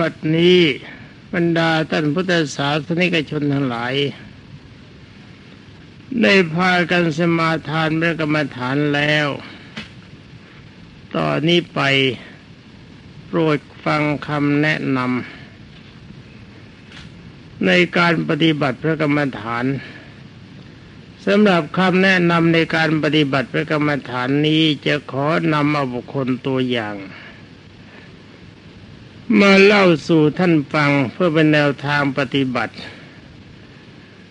บัดนี้บรรดาท่านพุทธศาสนิกชนทั้งหลาย ได้พากันสมาทานพระกรรมฐานแล้ว ต่อนนี้ไปโปรดฟังคำแนะนำในการปฏิบัติพระกรรมฐานสำหรับคำแนะนำในการปฏิบัติพระกรรมฐานนี้จะขอนำเอาบุคคลตัวอย่าง มาเล่าสู่ท่านฟังเพื่อเป็นแนวทางปฏิบัติ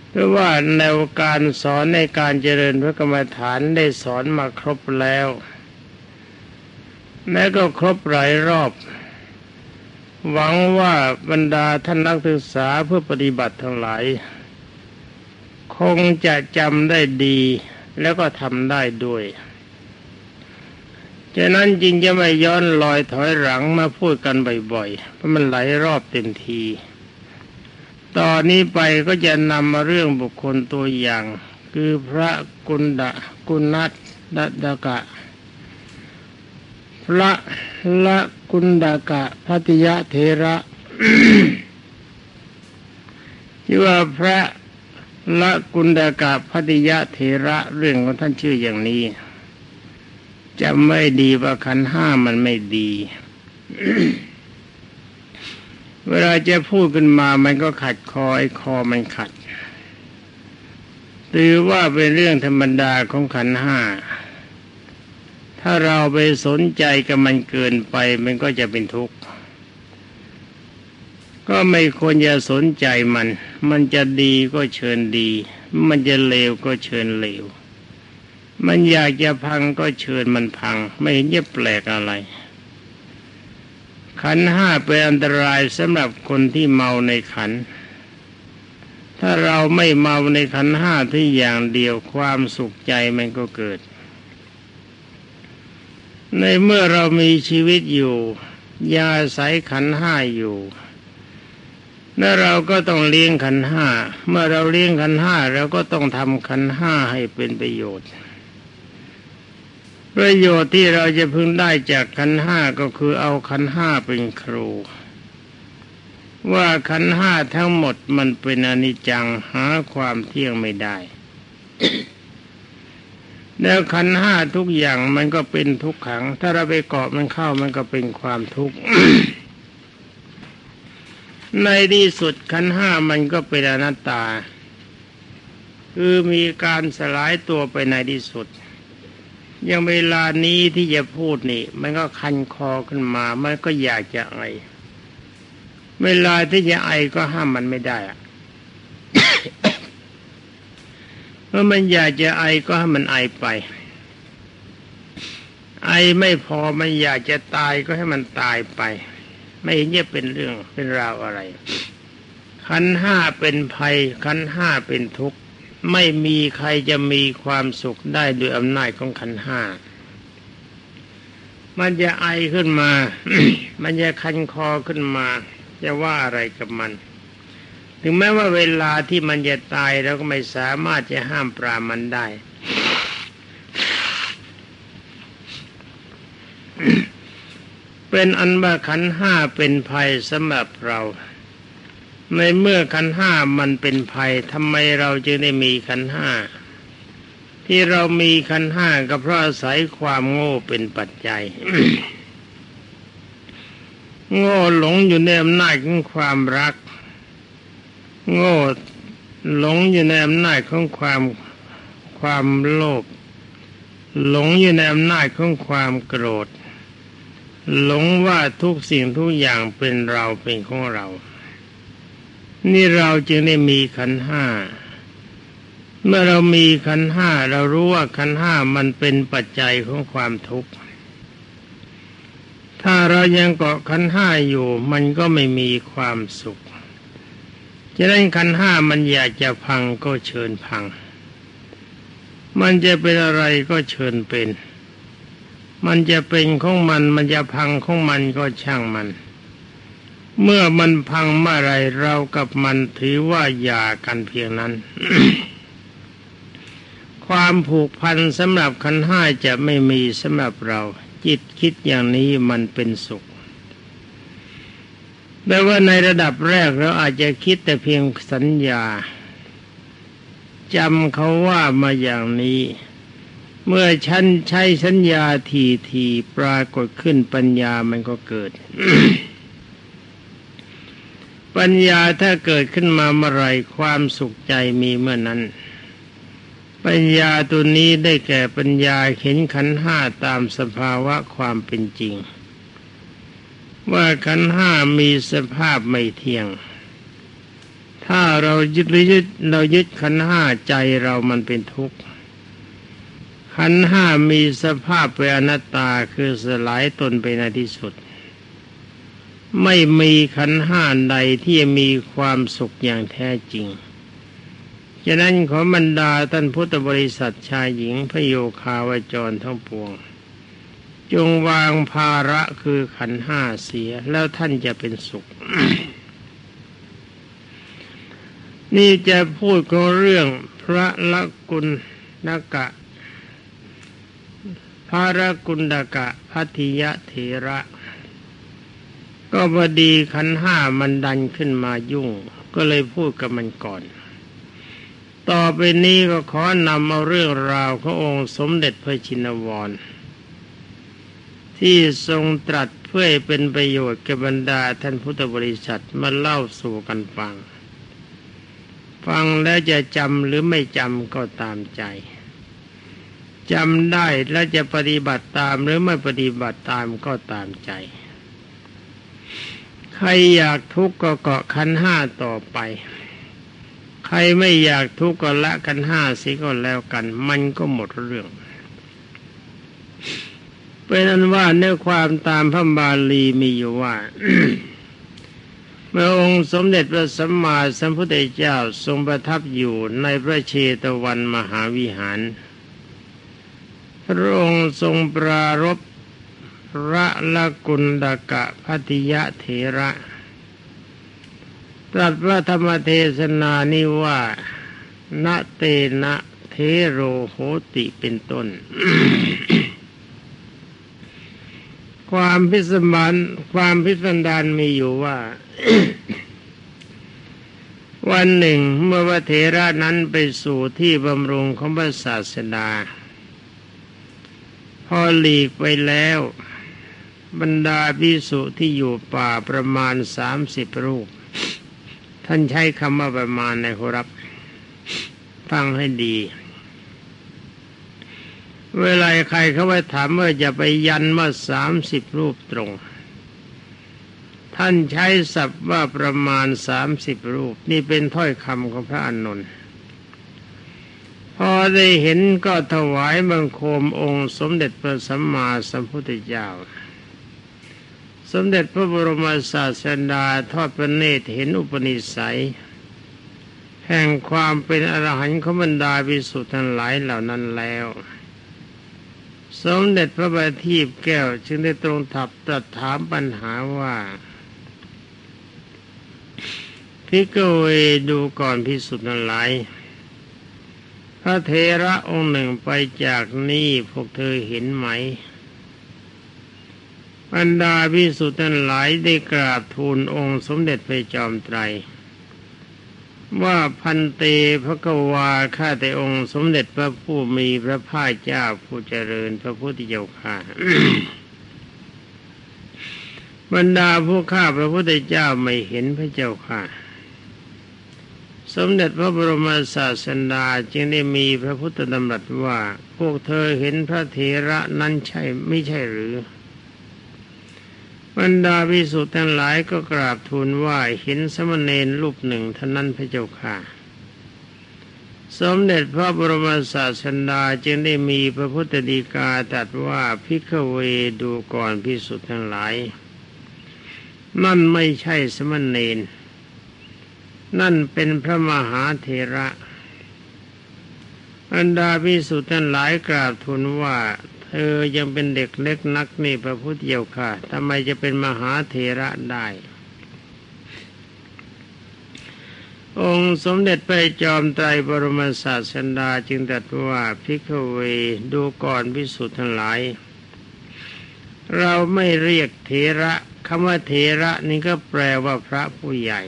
เพราะว่าแนวการสอนในการเจริญพระกรรมฐานได้สอนมาครบแล้วแม้ก็ครบหลายรอบ หวังว่าบรรดาท่านนักศึกษาเพื่อปฏิบัติทั้งหลาย คงจะจำได้ดีแล้วก็ทำได้ด้วย ฉะนั้นจริงจะไม่ย้อนลอยถอยหลังมาพูดกันบ่อยๆ เพราะมันไหลรอบเต็มที ตอนนี้ไปก็จะนำมาเรื่องบุคคลตัวอย่าง คือพระกุณดะกุนัตดดกะ พระละกุณดกะพัติยะเทระที่ว่าพระละกุณดกะพัติยะเทระเรื่องของท่านชื่ออย่างนี้ จะไม่ดีว่าขันห้ามันไม่ดี เวลาจะพูดขึ้นมามันก็ขัดคอไอ้คอมันขัดถือว่าเป็นเรื่องธรรมดาของขันห้า ถ้าเราไปสนใจกับมันเกินไป มันก็จะเป็นทุกข์ ก็ไม่ควรจะสนใจมัน มันจะดีก็เชิญดี มันจะเลวก็เชิญเลว มันอยากจะพังก็เชิญมันพัง ไม่เห็นจะแปลกอะไร ขันห้าเป็นอันตรายสำหรับคนที่เมาในขัน ถ้าเราไม่เมาในขันห้าที่อย่างเดียวความสุขใจมันก็เกิด ในเมื่อเรามีชีวิตอยู่ยาใสขันห้าอยู่แล้วเราก็ต้องเลี้ยงขันห้า เมื่อเราเลี้ยงขันห้าเราก็ต้องทำขันห้าให้เป็นประโยชน์ ประโยชน์ที่เราจะพึงได้จากขันห้าก็คือเอาขันห้าเป็นครู ว่าขันห้าทั้งหมดมันเป็นอนิจจังหาความเที่ยงไม่ได้ แล้วขันห้าทุกอย่างมันก็เป็นทุกขัง ถ้าเราไปเกาะมันเข้ามันก็เป็นความทุกข์ในที่สุดขันห้ามันก็เป็นอนัตตา คือมีการสลายตัวไปในที่สุด ยังเวลานี้ที่จะพูดนี่ มันก็คันคอขึ้นมา มันก็อยากจะไอ เวลาที่จะไอก็ห้ามมันไม่ได้อะเมื่อมันอยากจะไอก็ให้มันไอไป ไอไม่พอมันอยากจะตายก็ให้มันตายไป ไม่เห็นจะเป็นเรื่องเป็นราวอะไรขันห้าเป็นภัยขันห้าเป็นทุกข์ ไม่มีใครจะมีความสุขได้ด้วยอำนาจของขันห้า มันจะไอขึ้นมา มันจะคันคอขึ้นมา จะว่าอะไรกับมัน ถึงแม้ว่าเวลาที่มันจะตายเราก็ไม่สามารถจะห้ามปรามันได้ เป็นอันว่าขันห้าเป็นภัยสำหรับเรา ในเมื่อขันห้ามันเป็นภัยทำไมเราจึงได้มีขันห้าที่เรามีขันห้าก็เพราะอาศัยความโง่เป็นปัจจัย โง่หลงอยู่ในอำนาจของความรัก โง่หลงอยู่ในอำนาจของความความโลภหลงอยู่ในอำนาจของความโกรธ หลงว่าทุกสิ่งทุกอย่างเป็นเราเป็นของเรา นี่เราจึงได้มีขันห้า เมื่อเรามีขันห้าเรารู้ว่าขันห้ามันเป็นปัจจัยของความทุกข์ ถ้าเรายังเกาะขันห้าอยู่มันก็ไม่มีความสุข จะนั้ขันห้ามันอยากจะพังก็เชิญพัง มันจะเป็นอะไรก็เชิญเป็น มันจะเป็นของมันมันจะพังของมันก็ช่างมัน เมื่อมันพังเมื่อไรเรากับมันถือว่าอย่ากันเพียงนั้น ความผูกพันสำหรับขันห้าจะไม่มีสำหรับเรา จิตคิดอย่างนี้มันเป็นสุขแต่ว่าในระดับแรกเราอาจจะคิดแต่เพียงสัญญาจำเขาว่ามาอย่างนี้ เมื่อฉันใช้สัญญาทีทีปรากฏขึ้นปัญญามันก็เกิด ปัญญาถ้าเกิดขึ้นมาเมื่อไรความสุขใจมีเมื่อนั้น ปัญญาตัวนี้ได้แก่ปัญญาเห็นขันห้าตามสภาวะความเป็นจริง ว่าขันห้ามีสภาพไม่เที่ยง ถ้าเรายึดหรือยึดเรายึดขันห้าใจเรามันเป็นทุกข์ขันห้ามีสภาพเป็นอนัตตาคือสลายตนไปในที่สุด ไม่มีขันห้าใดที่มีความสุขอย่างแท้จริง ฉะนั้นขอบรรดาท่านพุทธบริษัทชายหญิงพโยคาวจรทั้งปวง จงวางภาระคือขันห้าเสียแล้วท่านจะเป็นสุข นี่จะพูดก็เรื่องพระละกุลนกะ พระละกุลดกะพัทิยะเถระ ก็พอดีขันห้ามันดันขึ้นมายุ่ง ก็เลยพูดกับมันก่อน ต่อไปนี้ก็ขอนำเอาเรื่องราวขององค์สมเด็จพระชินวร ที่ทรงตรัสเพื่อเป็นประโยชน์แก่บรรดาท่านพุทธบริษัทมาเล่าสู่กันฟัง ฟังแล้วจะจำหรือไม่จำก็ตามใจจำได้แล้วจะปฏิบัติตามหรือไม่ปฏิบัติตามก็ตามใจ ใครอยากทุกข์ก็เกาะขันห้าต่อไป ใครไม่อยากทุกข์ก็ละกันห้าสิก็แล้วกัน มันก็หมดเรื่องเป็นอันว่าเนื้อความตามพระบาลีมีอยู่ว่า เมื่อองค์สมเด็จพระสัมมาสัมพุทธเจ้าทรงประทับอยู่ในพระเชตวันมหาวิหาร พระองค์ทรงปรารบ พระละกุณดกะพัติยะเถระตรัสพระธรรมเทศนานี้ว่าณเตนะเทโรโหติเป็นต้น ความพิสมันความพิสันดารมีอยู่ว่า วันหนึ่งเมื่อพระเถระนั้นไปสู่ที่บำรุงของพระศาสดาพอหลีกไปแล้ว บรรดาพิสุที่อยู่ป่าประมาณสามสิบรูป ท่านใช้คำว่าประมาณในครับ ฟังให้ดี เวลาใครเขาไปถามว่าจะไปยันว่าสามสิบรูปตรง ท่านใช้ศัพท์ว่าประมาณสามสิบรูป นี่เป็นถ้อยคำของพระอานนท์พอได้เห็นก็ถวายบังคมองค์สมเด็จพระสัมมาสัมพุทธเจ้า สมเด็จพระบรมศาสดาทอดพระเนตรเห็นอุปนิสัย แห่งความเป็นอรหันต์ขบรรดาวิสุทธิ์ทั้งหลายเหล่านั้นแล้ว สมเด็จพระบัณฑิตแก้วจึงได้ตรงถับตรัสถามปัญหาว่าพิกเวดูก่อนพิสุทธิ์นั้นหลาย พระเทระองค์หนึ่งไปจากนี่พวกเธอเห็นไหม บรรดาพิสุทธิ์นั้นหลายได้กราบทูลองค์สมเด็จพระจอมไตร ว่าพันเตพระกวาข้าแต่องค์สมเด็จพระผู้มีพระภาคเจ้าผู้เจริญพระพุทธเจ้าข้าบรรดาผู้ข้าพระพุทธเจ้าไม่เห็นพระเจ้าค่ะ สมเด็จพระบรมศาสดาจึงได้มีพระพุทธดำรัสว่า พวกเธอเห็นพระเถระนั้นใช่ไม่ใช่หรือ บรรดาพิสุทธ์ทั้งหลายก็กราบทูลว่าเห็นสมณเณรรูปหนึ่งท่านั้นพระเจ้าค่ะ สมเด็จพระบรมศาสดาจึงได้มีพระพุทธดีกาตรัสว่าพิกเวดูก่อนพิสุทธ์ทั้งหลาย นั่นไม่ใช่สมณเณรนั่นเป็นพระมหาเถระบรรดาพิสุทธ์ทั้งหลายกราบทูลว่า เธอยังเป็นเด็กเล็กนักนี่พระพุทธเจ้าค่ะทำไมจะเป็นมหาเถระได้ องค์สมเด็จพระจอมไตรบรมศาสดาจึงตรัสว่าพิกเวดูก่อนพิสุทธ์ทั้งหลาย เราไม่เรียกเถระคำว่าเถระนี่ก็แปลว่าพระผู้ใหญ่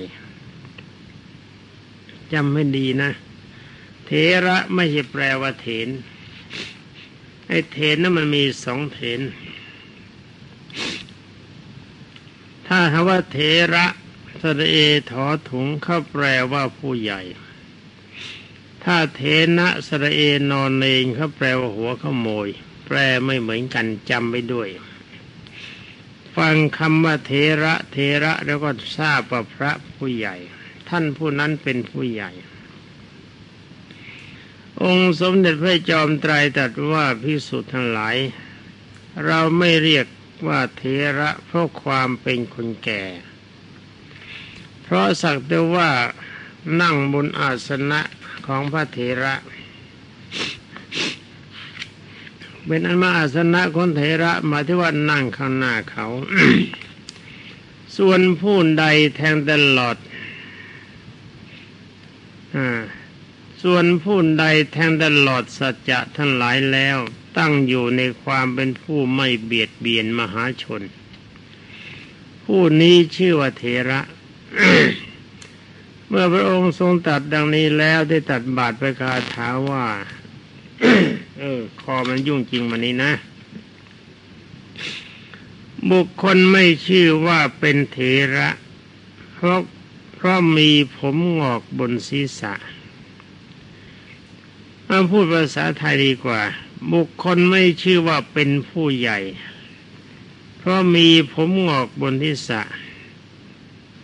จำให้ดีนะ เถระไม่ใช่แปลว่าเถน ไอ้เถนนั้นมันมีสองเถน ถ้าคำว่าเถระสระเอถอถุงเขาแปลว่าผู้ใหญ่ ถ้าเทนะสระเอนอนเองเขาแปลว่าหัวขโมย แปลไม่เหมือนกันจำไปด้วย ฟังคำว่าเทระเทระแล้วก็ทราบว่าพระผู้ใหญ่ ท่านผู้นั้นเป็นผู้ใหญ่ องค์สมเด็จพระจอมไตรตรัสว่าพิสุทธ์ทั้งหลาย เราไม่เรียกว่าเทระเพราะความเป็นคนแก่ เพราะสักแต่ว่านั่งบนอาสนะของพระเถระเป็นอันมาอาสนะของเถระหมายที่ว่านั่งข้างหน้าเขา ส่วนผู้ใดแทงตลอด อ่า ส่วนผู้ใดแทงตลอดสัจจะทั้งหลายแล้ว ตั้งอยู่ในความเป็นผู้ไม่เบียดเบียนมหาชน ผู้นี้ชื่อว่าเถระ เมื่อพระองค์ทรงตัดดังนี้แล้วได้ตัดบาทไปคาถาว่า เออ คอมันยุ่งจริงมันนี้นะ บุคคลไม่ชื่อว่าเป็นเถระ เพราะเพราะมีผมงอกบนศีรษะ มาพูดภาษาไทยดีกว่า บุคคลไม่ชื่อว่าเป็นผู้ใหญ่ เพราะมีผมงอกบนศีรษะ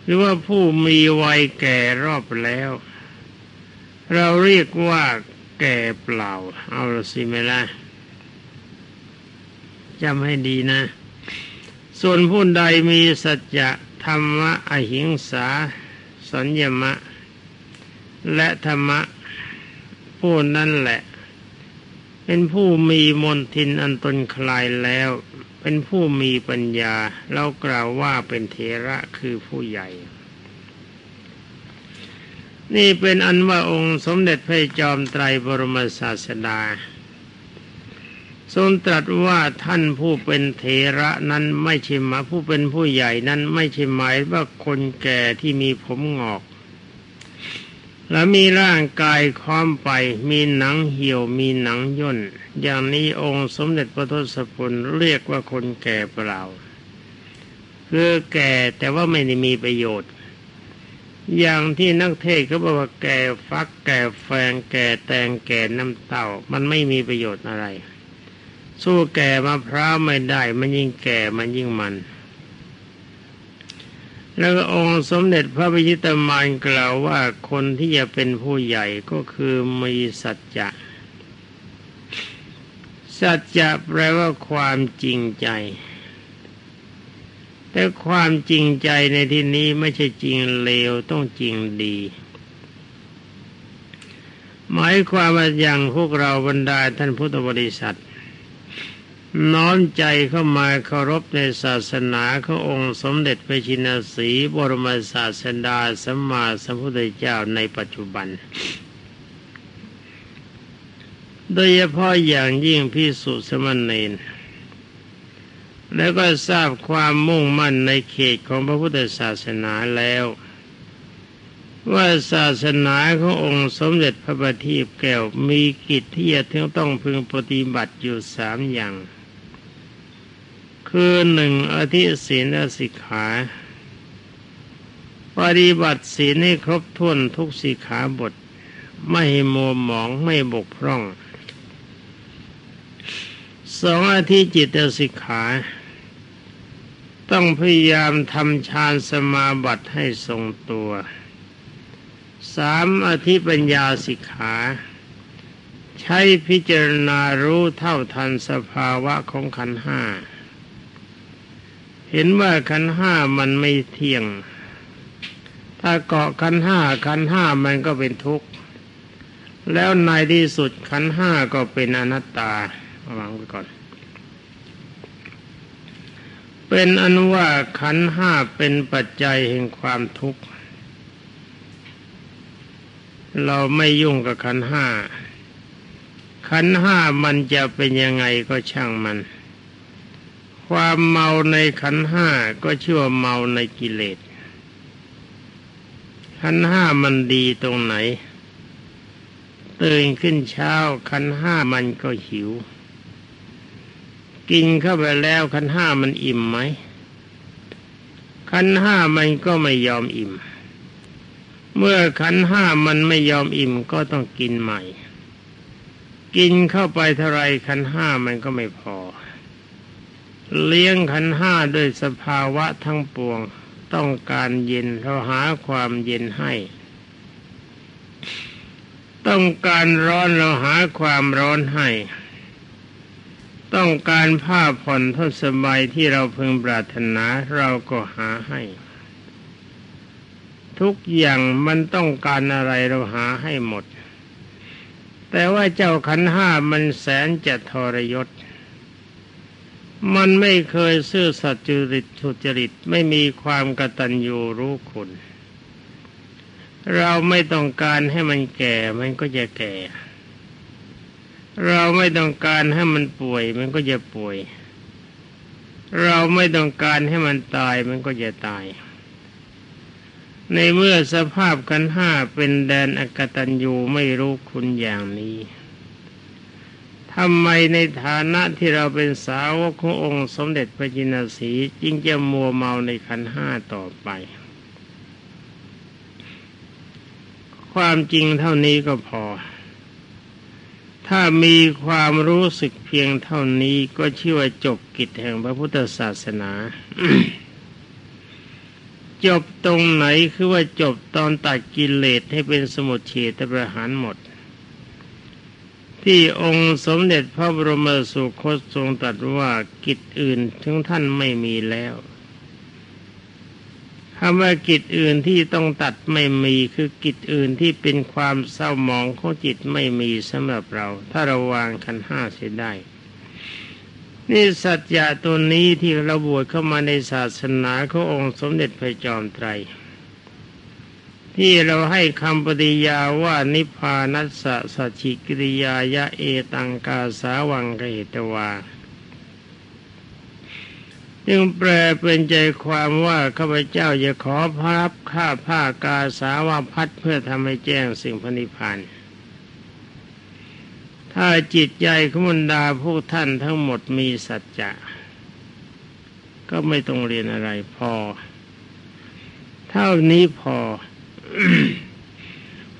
หรือว่าผู้มีวัยแก่รอบแล้ว เราเรียกว่าแก่เปล่า เอาสิไม่ละจำให้ดีนะ ส่วนผู้ใดมีสัจจะธรรมะอหิงสา สัญญมะ และธรรมะ ผู้นั้นแหละ เป็นผู้มีมนทินอันตนคลายแล้ว เป็นผู้มีปัญญาเรากล่าวว่าเป็นเทระคือผู้ใหญ่ นี่เป็นอันว่าองค์สมเด็จพระจอมไตรบรมศาสดา ทรงตรัสว่าท่านผู้เป็นเทระนั้นไม่ใช่มาผู้เป็นผู้ใหญ่นั้นไม่ใช่หมายว่าคนแก่ที่มีผมงอก และมีร่างกายค้อมไป มีหนังเหี่ยว มีหนังย่น อย่างนี้องค์สมเด็จพระทศพลเรียกว่าคนแก่เปล่า คือแก่แต่ว่าไม่ได้มีประโยชน์ อย่างที่นักเทศเขาบอกว่าแก่ฟักแก่แฟงแก่แตงแก่น้ำเต้า มันไม่มีประโยชน์อะไร สู้แก่มะพร้าวไม่ได้ มันยิ่งแก่มันยิ่งมัน แล้วองค์สมเด็จพระพิชิตมารกล่าวว่าคนที่จะเป็นผู้ใหญ่ก็คือมีสัจจะ สัจจะแปลว่าความจริงใจ แต่ความจริงใจในที่นี้ไม่ใช่จริงเลวต้องจริงดี หมายความว่าอย่างพวกเราบรรดาท่านพุทธบริษัท น้อมใจเข้ามาเคารพในศาสนาขององค์สมเด็จพระชินสีบรมศาสดาสัมมาสัมพุทธเจ้าในปัจจุบัน โดยเฉพาะอย่างยิ่งพิสุสมณเณรแล้วก็ทราบความมุ่งมั่นในเขตของพระพุทธศาสนาแล้ว ว่าศาสนาขององค์สมเด็จพระบัณฑิตแก้วมีกิจที่จะต้องพึงปฏิบัติอยู่สามอย่าง คือหนึ่งอธิศีลสิกขาปฏิบัติศีลให้ครบถ้วนทุกสิกขาบท ไม่หมัวหมองไม่บกพร่องสองอธิจิตสิกขา ต้องพยายามทำฌานสมาบัติให้ทรงตัวสามอธิปัญญาสิกขา ใช้พิจารณารู้เท่าทันสภาวะของขันห้า เห็นว่าขันห้ามันไม่เที่ยง ถ้าเกาะขันห้าขันห้ามันก็เป็นทุกข์ แล้วในที่สุดขันห้าก็เป็นอนัตตาวางไว้ก่อน เป็นอนุว่าขันห้าเป็นปัจจัยแห่งความทุกข์ เราไม่ยุ่งกับขันห้าขันห้ามันจะเป็นยังไงก็ช่างมัน ความเมาในขันห้าก็ชื่อว่าเมาในกิเลส ขันห้ามันดีตรงไหน ตื่นขึ้นเช้าขันห้ามันก็หิว กินเข้าไปแล้วขันห้ามันอิ่มไหม ขันห้ามันก็ไม่ยอมอิ่ม เมื่อขันห้ามันไม่ยอมอิ่มก็ต้องกินใหม่ กินเข้าไปเท่าไรขันห้ามันก็ไม่พอ เลี้ยงขันห้าด้วยสภาวะทั้งปวง ต้องการเย็นเราหาความเย็นให้ ต้องการร้อนเราหาความร้อนให้ ต้องการผ้าผ่อนทสบายที่เราพึงปรารถนาเราก็หาให้ ทุกอย่างมันต้องการอะไรเราหาให้หมด แต่ว่าเจ้าขันห้ามันแสนจะทรยศ มันไม่เคยซื่อสัตย์จริตทุจริตไม่มีความกตัญญูรู้คุณ เราไม่ต้องการให้มันแก่ มันก็จะแก่ เราไม่ต้องการให้มันป่วย มันก็จะป่วย เราไม่ต้องการให้มันตาย มันก็จะตาย ในเมื่อสภาพกันห้าเป็นแดนอกตัญญูไม่รู้คุณอย่างนี้ ทำไมในฐานะที่เราเป็นสาวกขององค์สมเด็จพระจินสีจึงจะมัวเมาในขันห้าต่อไป ความจริงเท่านี้ก็พอ ถ้ามีความรู้สึกเพียงเท่านี้ก็ชื่อว่าจบกิจแห่งพระพุทธศาสนาจบตรงไหนคือว่าจบตอนตัดกิเลสให้เป็นสมุทเฉตประหารหมด ที่องค์สมเด็จพระบรมสุคตทรงตรัสว่ากิจอื่นถึงท่านไม่มีแล้วคำว่ากิจอื่นที่ต้องตัดไม่มีคือกิจอื่นที่เป็นความเศร้าหมองของจิตไม่มีสำหรับเรา ถ้าเราวางขันห้าเสียได้ นี่สัจจะตัวนี้ที่เราบวชเข้ามาในศาสนาขององค์สมเด็จพระจอมไตร ที่เราให้คำปฏิญาว่านิพพานัสสะสัจิกิริยายะเอตังกาสาวังกเหตวาจึงแปลเป็นใจความว่าข้าพเจ้าจะขอพรับข้าผ้ากาสาวาพัดเพื่อทำให้แจ้งสิ่งพนิพพานถ้าจิตใจขมุนดาพวกท่านทั้งหมดมีสัจจะ ก็ไม่ต้องเรียนอะไรพอ เท่านี้พอ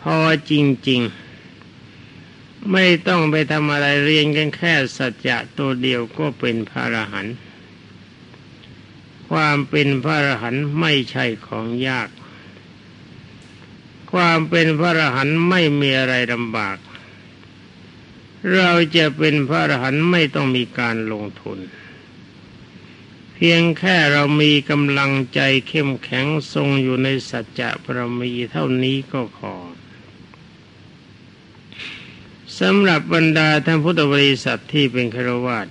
พอจริง ๆ ไม่ต้องไปทำอะไรเรียนกันแค่สัจจะตัวเดียวก็เป็นพระอรหันต์ความเป็นพระอรหันต์ไม่ใช่ของยาก ความเป็นพระอรหันต์ไม่มีอะไรลำบาก เราจะเป็นพระอรหันต์ไม่ต้องมีการลงทุน พียงแค่เรามีกำลังใจเข้มแข็งทรงอยู่ในสัจจะปรมีเท่านี้ก็พอสำหรับบรรดาท่านพุทธบริษัทที่เป็นครวาส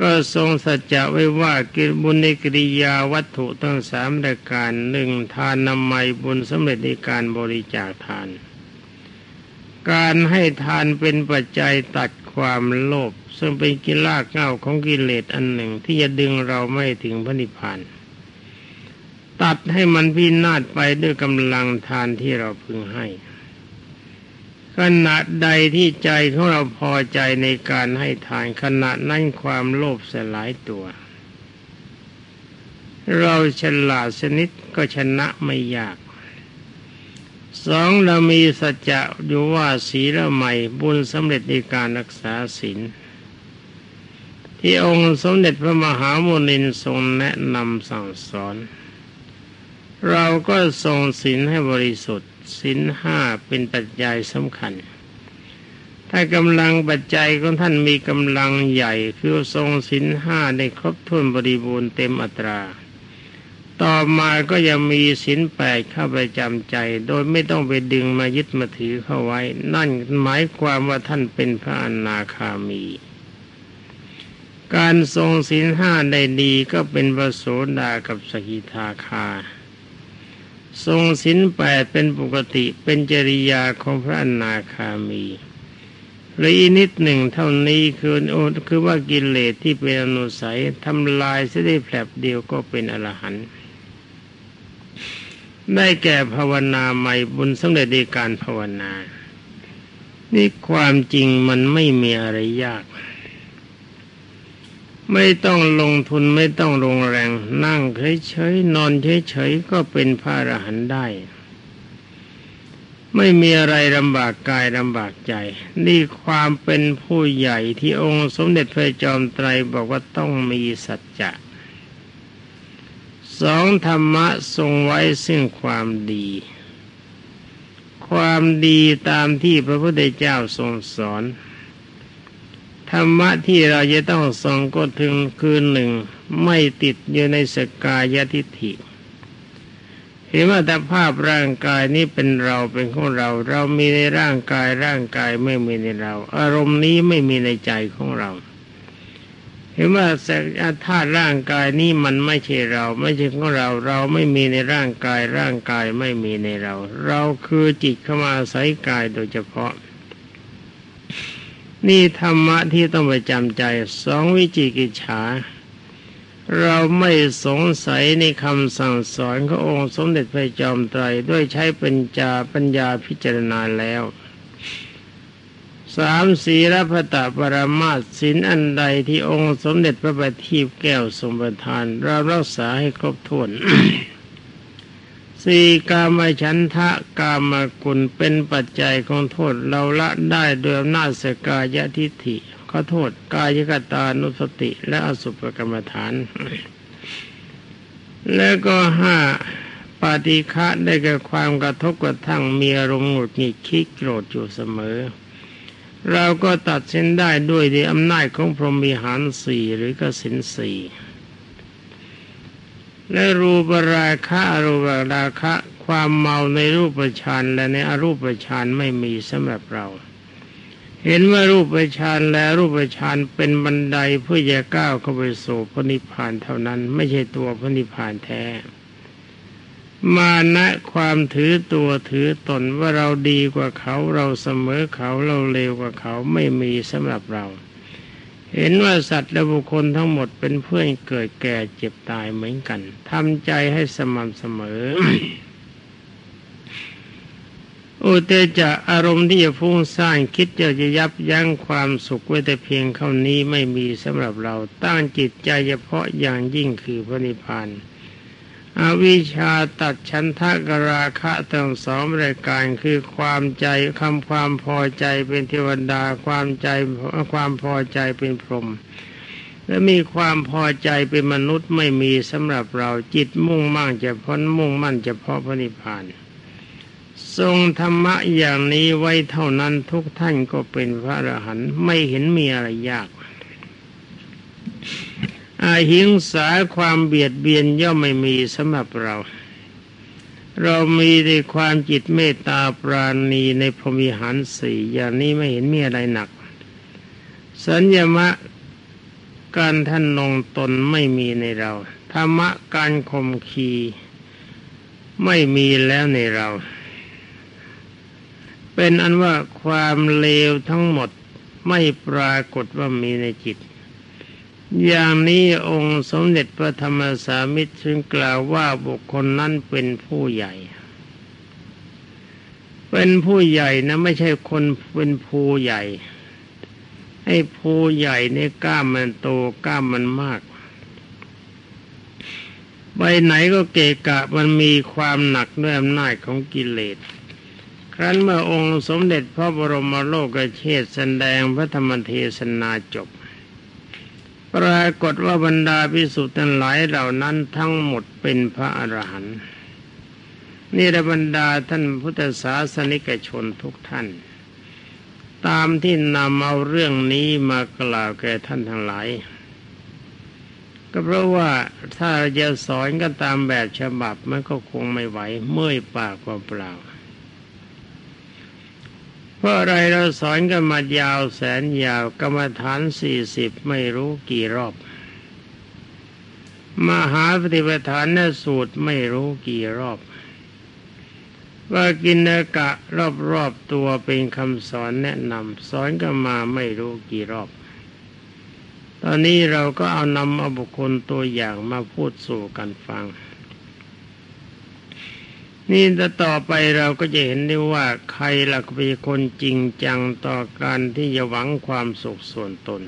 ก็ทรงสัจจะไว้ว่ากิบุญในกิริยาวัตถุทั้งสามรายการหนึ่งทานนำไมบุญสำเร็จในการบริจาคทาน การให้ทานเป็นปัจจัยตัด ความโลภซึ่งเป็นกิลากเง่าของกิเลสอันหนึ่งที่จะดึงเราไม่ถึงพระนิพพานตัดให้มันพินาศไปด้วยกำลังทานที่เราพึงให้ขณะใดที่ใจของเราพอใจในการให้ทานขณะนั้นความโลภสลายตัว เราฉลาดสนิทก็ชนะไม่ยาก สองเรามีสัจจะอยู่ว่าศีลใหม่บุญสำเร็จในการรักษาศีลที่องค์สมเด็จพระมหาโมนินทรงแนะนำสั่งสอน เราก็ทรงศีลให้บริสุทธิ์ศีลห้าเป็นปัจจัยสำคัญ ถ้ากำลังปัจจัยของท่านมีกำลังใหญ่คือทรงศีลห้าในครบถ้วนบริบูรณ์เต็มอัตรา ต่อมาก็ยังมีศีลแปดเข้าไปจำใจ โดยไม่ต้องไปดึงมายึดมาถือเข้าไว้ นั่นหมายความว่าท่านเป็นพระอนาคามี การทรงศีลห้าได้ดีก็เป็นประโสดากับสกิทาคา ทรงศีลแปดเป็นปกติเป็นจริยาของพระอนาคามีหรืออีนิดหนึ่งเท่านี้คือคือว่ากิเลสที่เป็นอนุสัยทำลายเสียได้แผลบเดียวก็เป็นอรหันต์ ได้แก่ภาวนาใหม่บุญสำเร็จในการภาวนา นี่ความจริงมันไม่มีอะไรยาก ไม่ต้องลงทุนไม่ต้องลงแรง นั่งเฉยๆนอนเฉยๆก็เป็นพระอรหันต์ได้ ไม่มีอะไรลำบากกายลำบากใจ นี่ความเป็นผู้ใหญ่ที่องค์สมเด็จพระจอมไตรบอกว่าต้องมีสัจจะ สองธรรมะทรงไว้ซึ่งความดี ความดีตามที่พระพุทธเจ้าทรงสอน ธรรมะที่เราจะต้องทรงก็ถึงคือหนึ่ง ไม่ติดอยู่ในสกายทิฐิเห็นว่าแต่ภาพร่างกายนี้เป็นเราเป็นของเรา เรามีในร่างกายร่างกายไม่มีในเรา อารมณ์นี้ไม่มีในใจของเรา เห็นว่าสธาตุร่างกายนี้มันไม่ใช่เรา ไม่ใช่ของเราเราไม่มีในร่างกายร่างกายไม่มีในเรา เราคือจิตเข้ามาอาศัยกายโดยเฉพาะ นี่ธรรมะที่ต้องไปจำใจสองวิจิกิจฉา เราไม่สงสัยในคำสั่งสอนขององค์สมเด็จพระจอมไตรด้วยใช้ปัญญาปัญญาพิจารณาแล้ว สามสีรพตปรมาสินอันใดที่องค์สมเด็จพระบัณฑิตแก้วสมบัติทาน เรารักษาให้ครบถ้วนสี่กามฉันทะกามกุลเป็นปัจจัยของโทษเราละได้โดยอำนาจสกายทิฏฐิขอโทษกายกตานุสติ และอสุภกรรมฐาน แล้วก็ห้าปฏิฆะได้แก่ความกระทบกระทั่งมีอารมณ์หงุดหงิดคิดโกรธอยู่เสมอ เราก็ตัดสินได้ด้วยในอำนาจของพรหมีหารสี่หรือกสินสี่และรูปราคะอรูปราคะ ความเมาในรูปฌานและในอรูปฌานไม่มีสำหรับเรา เห็นว่ารูปฌานและรูปฌานเป็นบันไดเพื่อจะก้าวเข้าไปสู่พระนิพพานเท่านั้น ไม่ใช่ตัวพระนิพพานแท้ มานะความถือตัวถือตนว่าเราดีกว่าเขาเราเสมอเขาเราเลวกว่าเขาไม่มีสำหรับเรา เห็นว่าสัตว์และบุคคลทั้งหมดเป็นเพื่อนเกิดแก่เจ็บตายเหมือนกันทำใจให้สม่ำเสมออุเตจะอารมณ์ที่จะฟุ้งซ่านคิดจะจะยับยั้งความสุขไว้แต่เพียงเท่านี้ไม่มีสำหรับเราตั้งจิตใจเฉพาะอย่างยิ่งคือพระนิพพาน อวิชาตัดชันทะกราคะทั้งสองรายการคือความใจคำความพอใจเป็นเทวดาความใจความพอใจเป็นพรหมและมีความพอใจเป็นมนุษย์ไม่มีสำหรับเราจิตมุ่งมั่งจะพ้นมุ่งมั่นเฉพาะพระนิพพาน ทรงธรรมะอย่างนี้ไว้เท่านั้นทุกท่านก็เป็นพระอรหันต์ไม่เห็นมีอะไรยาก อาหิงสาความเบียดเบียนย่อมไม่มีสำหรับเรา เรามีในความจิตเมตตาปราณีในพรมิหารสี่อย่างนี้ไม่เห็นมีอะไรหนัก สัญญมะการท่านนงตนไม่มีในเราธรรมะการคมขีไม่มีแล้วในเรา เป็นอันว่าความเลวทั้งหมดไม่ปรากฏว่ามีในจิต อย่างนี้องค์สมเด็จพระธรรมสามิตรจึงกล่าวว่าบุคคลนั้นเป็นผู้ใหญ่ เป็นผู้ใหญ่นะไม่ใช่คนเป็นภูใหญ่ให้ภูใหญ่ในกล้ามมันโตกล้ามมันมากไปไหนก็เกะกะมันมีความหนักด้วยอำนาจของกิเลส ครั้นเมื่อองค์สมเด็จพระบรมโลกเชษแสดงพระธรรมเทศนาจบ ปรากฏว่าบรรดาพิสุทธิ์ทั้งหลายเหล่านั้นทั้งหมดเป็นพระอรหันต์นี่ระบรรดาท่านพุทธศาสนิกชนทุกท่าน ตามที่นำเอาเรื่องนี้มากล่าวแก่ท่านทั้งหลาย ก็เพราะว่าถ้าจะสอนกันตามแบบฉบับมันก็คงไม่ไหวเมื่อยปากเปล่า เพราะอะไรเราสอนกันมายาวแสนยาวกรรมฐานสี่สิบไม่รู้กี่รอบ มหาปฏิปทานนสูตรไม่รู้กี่รอบ ว่ากินกะรอบๆตัวเป็นคำสอนแนะนำสอนกันมาไม่รู้กี่รอบ ตอนนี้เราก็เอานำเอาบุคคลตัวอย่างมาพูดสู่กันฟัง นี่แต่ต่อไปเราก็จะเห็นได้ว่าใครหลักเป็นคนจริงจังต่อการที่จะหวังความสุขส่วนตน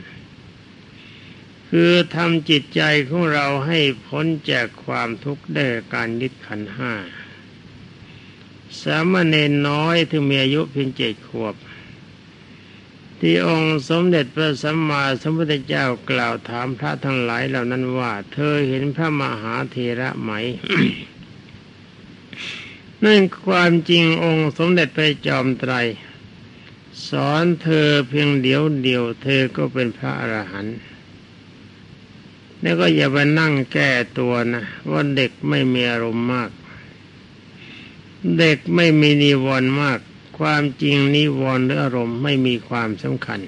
คือทำจิตใจของเราให้พ้นจากความทุกข์ได้การยึดขันห้าสามเณรน้อยที่มีอายุเพียงเจ็ดขวบ ที่องค์สมเด็จพระสัมมาสัมพุทธเจ้ากล่าวถามพระทั้งหลายเหล่านั้นว่า เธอเห็นพระมหาเทระไหม นั่นความจริงองค์สมเด็จพระจอมไตร สอนเธอเพียงเดียวเดียว เธอก็เป็นพระอรหันต์แล้วก็อย่าไปนั่งแก้ตัวนะว่าเด็กไม่มีอารมณ์มาก เด็กไม่มีนิวรณ์มาก ความจริงนิวรณ์หรืออารมณ์ไม่มีความสำคัญ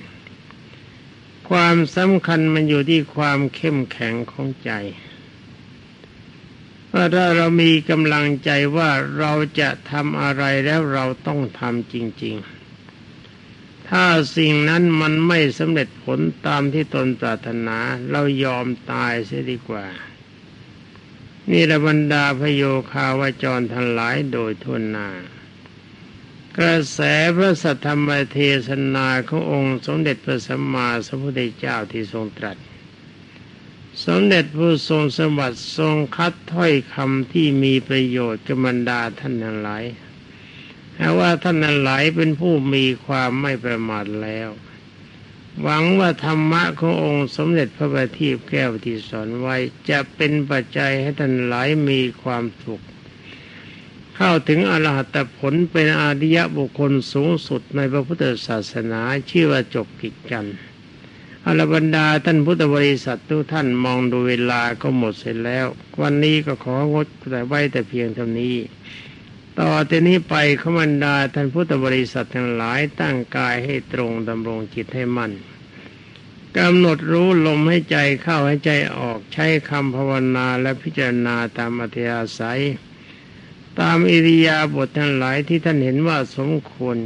ความสำคัญมันอยู่ที่ความเข้มแข็งของใจ ว่าถ้าเรามีกำลังใจว่าเราจะทำอะไรแล้วเราต้องทำจริง ๆ ถ้าสิ่งนั้นมันไม่สำเร็จผลตามที่ตนปรารถนา เรายอมตายเสียดีกว่า นี่ระบรรดาพโยคาวจรทั้งหลายโดยทุนนากระแสพระสัทธรรมเทศนาขององค์สมเด็จพระสัมมาสัมพุทธเจ้าที่ทรงตรัส สมเด็จผู้ทรงสมบัติทรงคัดถ้อยคำที่มีประโยชน์กับบรรดาท่านทั้งหลายแต่ว่าท่านทั้งหลายเป็นผู้มีความไม่ประมาทแล้ว หวังว่าธรรมะขององค์สมเด็จพระบัณฑิตแก้วที่สอนไว้จะเป็นปัจจัยให้ท่านหลายมีความสุข เข้าถึงอรหัตผลเป็นอาดิยบุคคลสูงสุดในพระพุทธศาสนาชื่อว่าจบกิจกัน อรบรรดาท่านพุทธบริษัททุกท่านมองดูเวลาก็หมดเสร็จแล้ว วันนี้ก็ของดแต่ไว้แต่เพียงเท่านี้ ต่อแต่นี้ไปขบันดาท่านพุทธบริษัททั้งหลายตั้งกายให้ตรงดำรงจิตให้มั่นกำหนดรู้ลมให้ใจเข้าให้ใจออกใช้คำภาวนาและพิจารณาตามอัธยาศัย ตามอิริยาบถทั้งหลายที่ท่านเห็นว่าสมควร